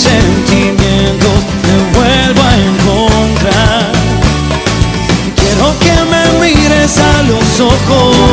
sentimientos me vuelvo a encontrar. Quiero que me mires a los ojos.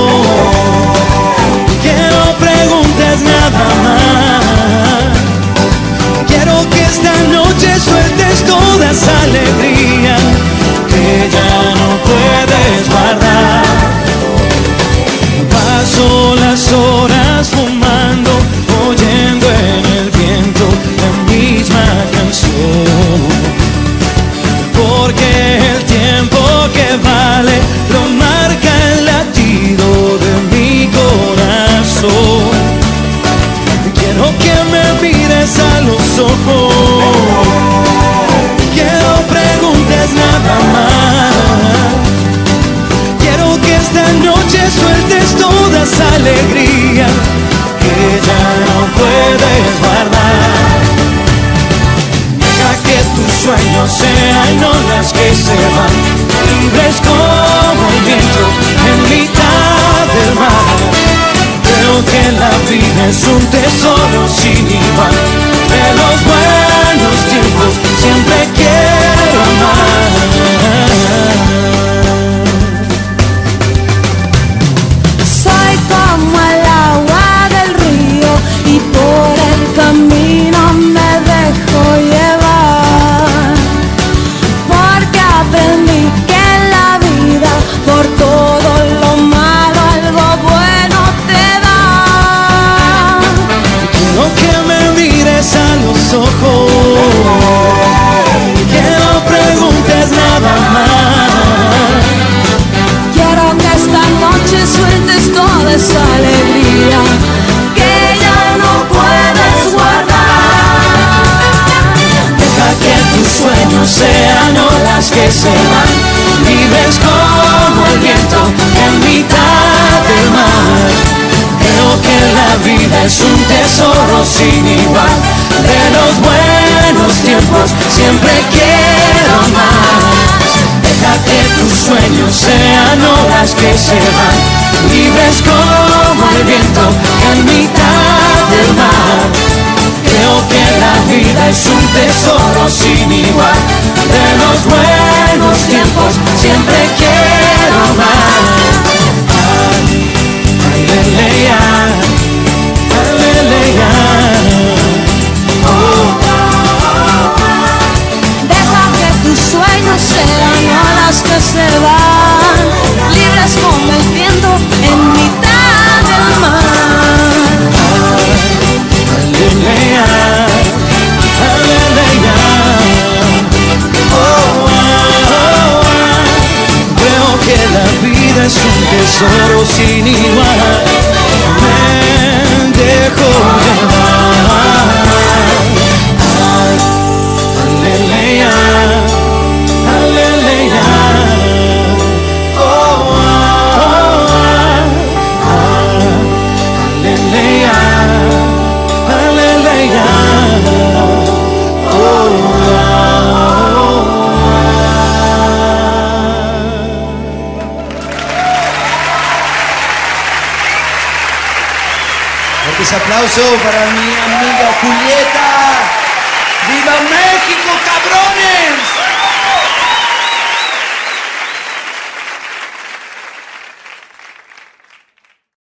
Nada más. Quiero que esta noche sueltes toda esa alegría que ya no puedes guardar. Deja que tus sueños sean olas que se van, libres como el viento en mitad del mar. Creo que la vida es un tesoro sin igual. Esa alegría que ya no puedes guardar. Deja que tus sueños sean olas que se van, libres como el viento en mitad del mar. Creo que la vida es un tesoro sin igual, de los buenos tiempos siempre quiero más. Deja que tus sueños sean olas que se van, libres como el viento en mitad del mar. Creo que la vida es un tesoro sin igual, de los buenos tiempos siempre quiero es un tesoro sin igual. Fuertes aplausos para mi amiga Julieta. ¡Viva México!